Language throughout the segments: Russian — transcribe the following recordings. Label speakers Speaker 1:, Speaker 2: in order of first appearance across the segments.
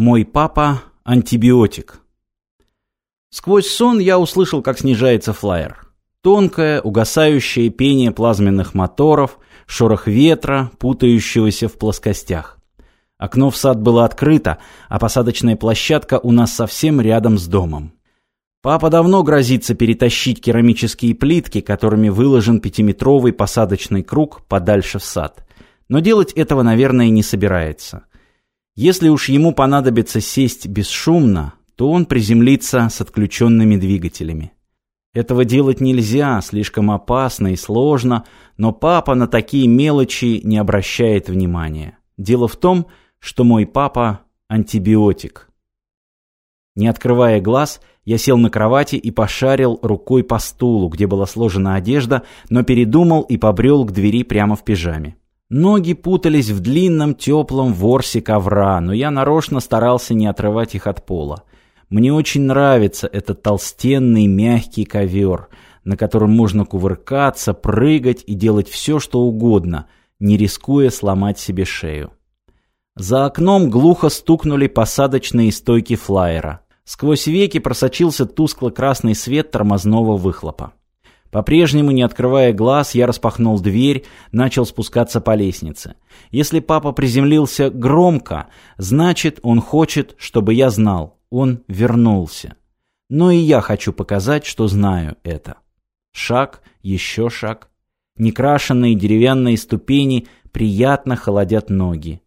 Speaker 1: Мой папа – антибиотик. Сквозь сон я услышал, как снижается флайер. Тонкое, угасающее пение плазменных моторов, шорох ветра, путающегося в плоскостях. Окно в сад было открыто, а посадочная площадка у нас совсем рядом с домом. Папа давно грозится перетащить керамические плитки, которыми выложен пятиметровый посадочный круг подальше в сад. Но делать этого, наверное, не собирается. Если уж ему понадобится сесть бесшумно, то он приземлится с отключенными двигателями. Этого делать нельзя, слишком опасно и сложно, но папа на такие мелочи не обращает внимания. Дело в том, что мой папа – антибиотик. Не открывая глаз, я сел на кровати и пошарил рукой по стулу, где была сложена одежда, но передумал и побрел к двери прямо в пижаме. Ноги путались в длинном теплом ворсе ковра, но я нарочно старался не отрывать их от пола. Мне очень нравится этот толстенный мягкий ковер, на котором можно кувыркаться, прыгать и делать все, что угодно, не рискуя сломать себе шею. За окном глухо стукнули посадочные стойки флайера. Сквозь веки просочился тускло-красный свет тормозного выхлопа. По-прежнему, не открывая глаз, я распахнул дверь, начал спускаться по лестнице. Если папа приземлился громко, значит, он хочет, чтобы я знал. Он вернулся. Но и я хочу показать, что знаю это. Шаг, еще шаг. Некрашенные деревянные ступени приятно холодят ноги.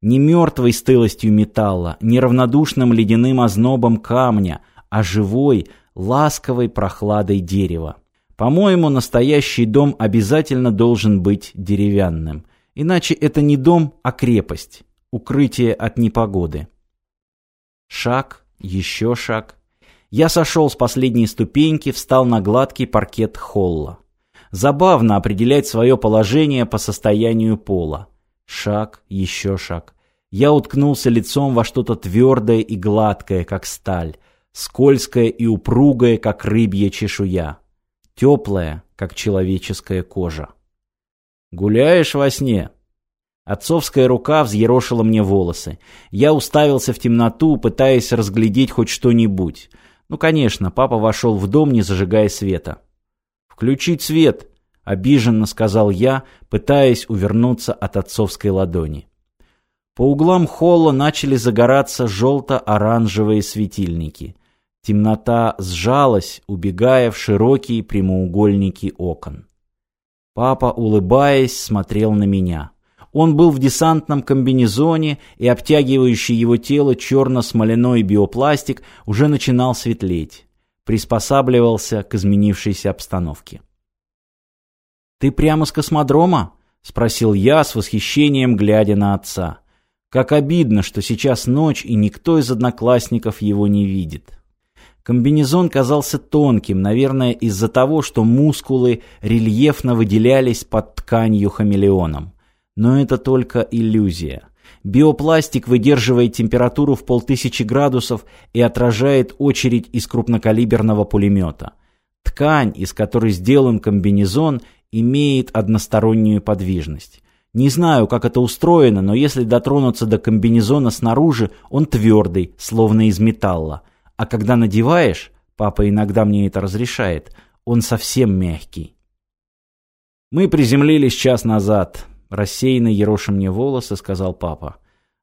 Speaker 1: Не мертвой стылостью металла, не равнодушным ледяным ознобом камня, а живой, ласковой прохладой дерева. По-моему, настоящий дом обязательно должен быть деревянным. Иначе это не дом, а крепость, укрытие от непогоды. Шаг, еще шаг. Я сошел с последней ступеньки, встал на гладкий паркет холла. Забавно определять свое положение по состоянию пола. Шаг, еще шаг. Я уткнулся лицом во что-то твердое и гладкое, как сталь, скользкое и упругое, как рыбья чешуя теплая, как человеческая кожа. «Гуляешь во сне?» Отцовская рука взъерошила мне волосы. Я уставился в темноту, пытаясь разглядеть хоть что-нибудь. Ну, конечно, папа вошел в дом, не зажигая света. «Включить свет!» — обиженно сказал я, пытаясь увернуться от отцовской ладони. По углам холла начали загораться желто-оранжевые светильники. Темнота сжалась, убегая в широкие прямоугольники окон. Папа, улыбаясь, смотрел на меня. Он был в десантном комбинезоне, и обтягивающий его тело черно-смоляной биопластик уже начинал светлеть. Приспосабливался к изменившейся обстановке. «Ты прямо с космодрома?» — спросил я с восхищением, глядя на отца. «Как обидно, что сейчас ночь, и никто из одноклассников его не видит». Комбинезон казался тонким, наверное, из-за того, что мускулы рельефно выделялись под тканью хамелеоном. Но это только иллюзия. Биопластик выдерживает температуру в полтысячи градусов и отражает очередь из крупнокалиберного пулемета. Ткань, из которой сделан комбинезон, имеет одностороннюю подвижность. Не знаю, как это устроено, но если дотронуться до комбинезона снаружи, он твердый, словно из металла. А когда надеваешь, папа иногда мне это разрешает, он совсем мягкий. Мы приземлились час назад. Рассеянно ероша мне волосы, сказал папа.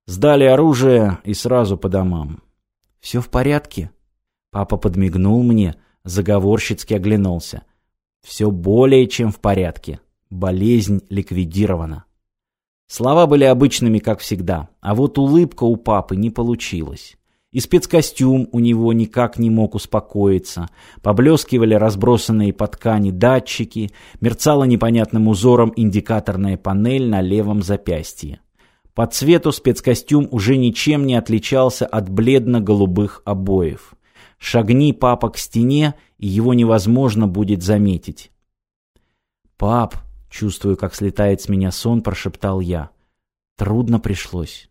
Speaker 1: Сдали оружие и сразу по домам. Все в порядке? Папа подмигнул мне, заговорщицки оглянулся. Все более чем в порядке. Болезнь ликвидирована. Слова были обычными, как всегда, а вот улыбка у папы не получилась. И спецкостюм у него никак не мог успокоиться. Поблескивали разбросанные по ткани датчики, мерцала непонятным узором индикаторная панель на левом запястье. По цвету спецкостюм уже ничем не отличался от бледно-голубых обоев. Шагни папа к стене, и его невозможно будет заметить. «Пап», чувствую, как слетает с меня сон, прошептал я. «Трудно пришлось».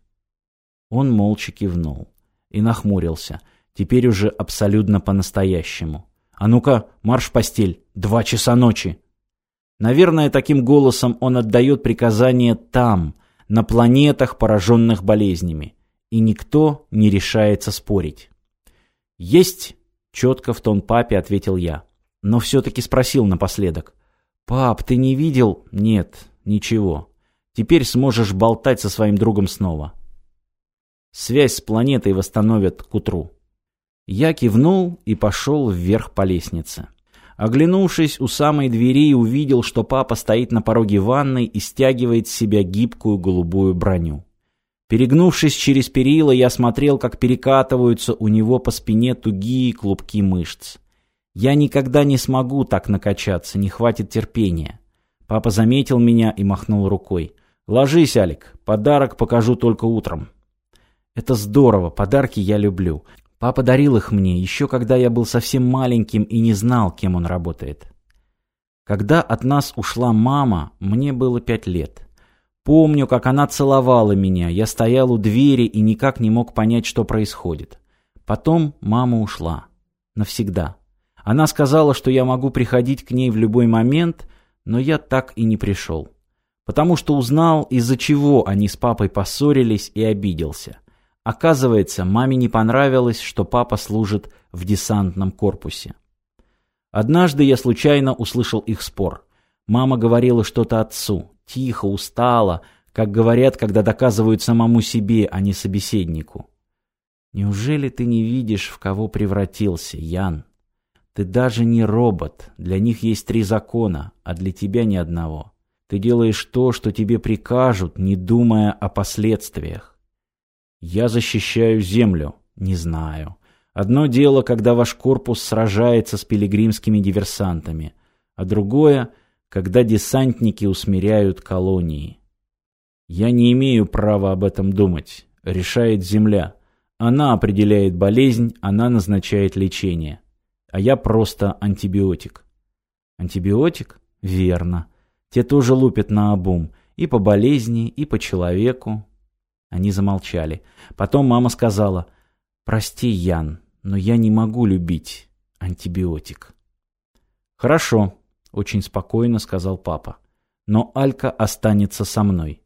Speaker 1: Он молча кивнул и нахмурился. Теперь уже абсолютно по-настоящему. «А ну-ка, марш в постель! Два часа ночи!» Наверное, таким голосом он отдает приказание там, на планетах, пораженных болезнями. и никто не решается спорить. «Есть!» — четко в тон папе ответил я. Но все-таки спросил напоследок. «Пап, ты не видел?» «Нет, ничего. Теперь сможешь болтать со своим другом снова». Связь с планетой восстановят к утру. Я кивнул и пошел вверх по лестнице. Оглянувшись у самой двери, увидел, что папа стоит на пороге ванной и стягивает с себя гибкую голубую броню. Перегнувшись через перила, я смотрел, как перекатываются у него по спине тугие клубки мышц. Я никогда не смогу так накачаться, не хватит терпения. Папа заметил меня и махнул рукой. «Ложись, Алик, подарок покажу только утром». Это здорово, подарки я люблю. Папа дарил их мне, еще когда я был совсем маленьким и не знал, кем он работает. Когда от нас ушла мама, мне было пять лет. Помню, как она целовала меня, я стоял у двери и никак не мог понять, что происходит. Потом мама ушла. Навсегда. Она сказала, что я могу приходить к ней в любой момент, но я так и не пришел. Потому что узнал, из-за чего они с папой поссорились и обиделся. Оказывается, маме не понравилось, что папа служит в десантном корпусе. Однажды я случайно услышал их спор. Мама говорила что-то отцу, тихо, устало, как говорят, когда доказывают самому себе, а не собеседнику. «Неужели ты не видишь, в кого превратился, Ян? Ты даже не робот, для них есть три закона, а для тебя ни одного. Ты делаешь то, что тебе прикажут, не думая о последствиях. Я защищаю землю. Не знаю. Одно дело, когда ваш корпус сражается с пилигримскими диверсантами, а другое, когда десантники усмиряют колонии. Я не имею права об этом думать. Решает земля. Она определяет болезнь, она назначает лечение. А я просто антибиотик. Антибиотик? Верно. Те тоже лупят на обум. И по болезни, и по человеку. Они замолчали. Потом мама сказала, «Прости, Ян, но я не могу любить антибиотик». «Хорошо», — очень спокойно сказал папа. «Но Алька останется со мной».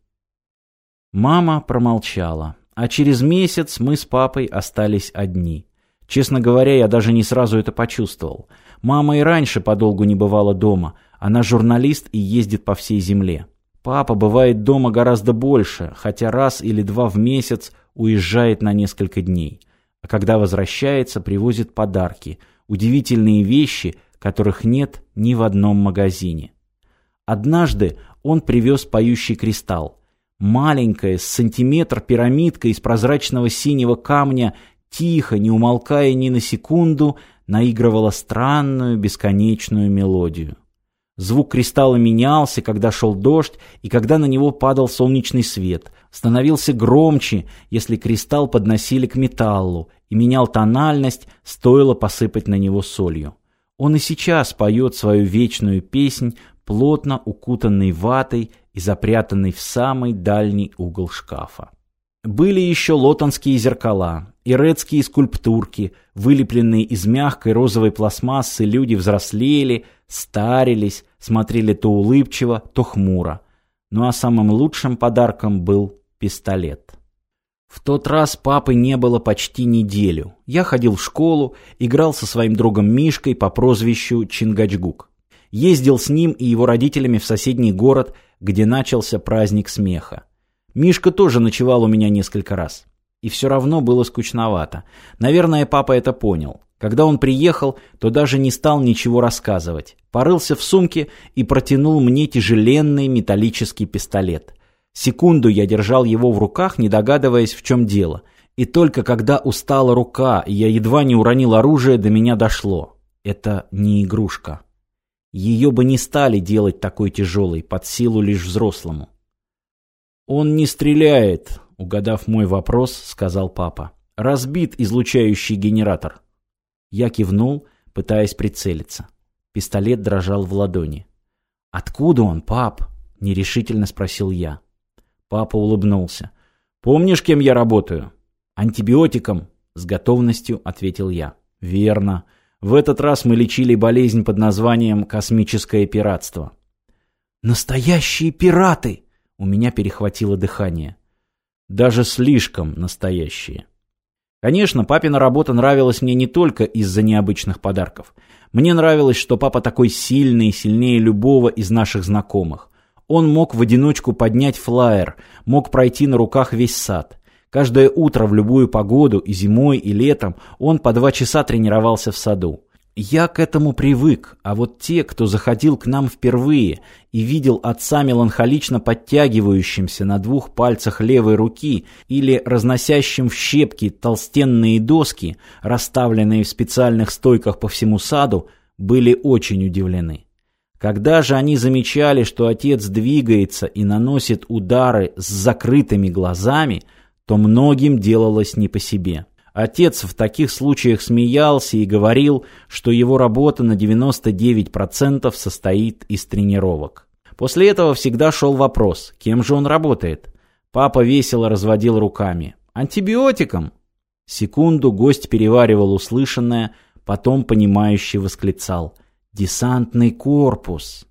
Speaker 1: Мама промолчала, а через месяц мы с папой остались одни. Честно говоря, я даже не сразу это почувствовал. Мама и раньше подолгу не бывала дома. Она журналист и ездит по всей земле. Папа бывает дома гораздо больше, хотя раз или два в месяц уезжает на несколько дней. А когда возвращается, привозит подарки, удивительные вещи, которых нет ни в одном магазине. Однажды он привез поющий кристалл. Маленькая, с сантиметр пирамидка из прозрачного синего камня, тихо, не умолкая ни на секунду, наигрывала странную бесконечную мелодию. Звук кристалла менялся, когда шел дождь и когда на него падал солнечный свет. Становился громче, если кристалл подносили к металлу, и менял тональность, стоило посыпать на него солью. Он и сейчас поет свою вечную песнь, плотно укутанный ватой и запрятанный в самый дальний угол шкафа. Были еще лотонские зеркала, ирецкие скульптурки, вылепленные из мягкой розовой пластмассы люди взрослели, старились, смотрели то улыбчиво, то хмуро. Ну а самым лучшим подарком был пистолет. В тот раз папы не было почти неделю. Я ходил в школу, играл со своим другом Мишкой по прозвищу Чингачгук. Ездил с ним и его родителями в соседний город, где начался праздник смеха. Мишка тоже ночевал у меня несколько раз. И все равно было скучновато. Наверное, папа это понял. Когда он приехал, то даже не стал ничего рассказывать. Порылся в сумке и протянул мне тяжеленный металлический пистолет. Секунду я держал его в руках, не догадываясь, в чем дело. И только когда устала рука, и я едва не уронил оружие, до меня дошло. Это не игрушка. Ее бы не стали делать такой тяжелой, под силу лишь взрослому. «Он не стреляет», — угадав мой вопрос, сказал папа. «Разбит излучающий генератор». Я кивнул, пытаясь прицелиться. Пистолет дрожал в ладони. «Откуда он, пап?» — нерешительно спросил я. Папа улыбнулся. «Помнишь, кем я работаю?» «Антибиотиком», — с готовностью ответил я. «Верно. В этот раз мы лечили болезнь под названием «космическое пиратство». «Настоящие пираты!» У меня перехватило дыхание. Даже слишком настоящие. Конечно, папина работа нравилась мне не только из-за необычных подарков. Мне нравилось, что папа такой сильный, сильнее любого из наших знакомых. Он мог в одиночку поднять флаер, мог пройти на руках весь сад. Каждое утро в любую погоду, и зимой, и летом, он по два часа тренировался в саду. Я к этому привык, а вот те, кто заходил к нам впервые и видел отца меланхолично подтягивающимся на двух пальцах левой руки или разносящим в щепки толстенные доски, расставленные в специальных стойках по всему саду, были очень удивлены. Когда же они замечали, что отец двигается и наносит удары с закрытыми глазами, то многим делалось не по себе. Отец в таких случаях смеялся и говорил, что его работа на 99% состоит из тренировок. После этого всегда шел вопрос, кем же он работает. Папа весело разводил руками. «Антибиотиком!» Секунду гость переваривал услышанное, потом понимающе восклицал. «Десантный корпус!»